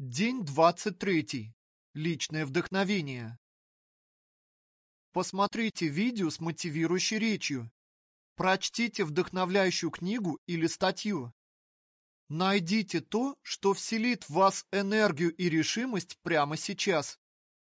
День 23. Личное вдохновение. Посмотрите видео с мотивирующей речью. Прочтите вдохновляющую книгу или статью. Найдите то, что вселит в вас энергию и решимость прямо сейчас.